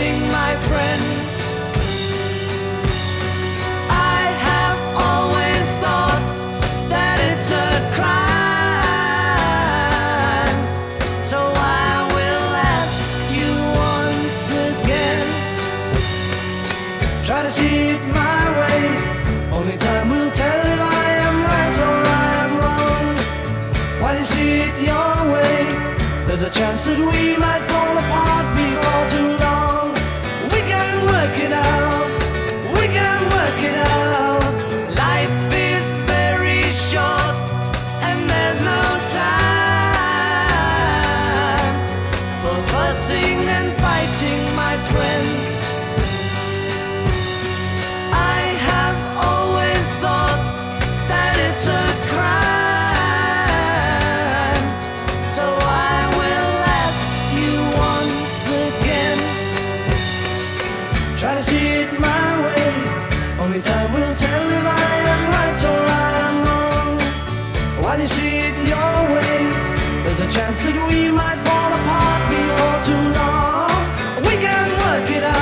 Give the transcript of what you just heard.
my friend. I have always thought that it's a crime. So I will ask you once again. Try to see it my way. Only time will tell if I am right or I am wrong. You see it your way, there's a chance that we might fall apart before chance that we might fall apart before too long. We can work it out.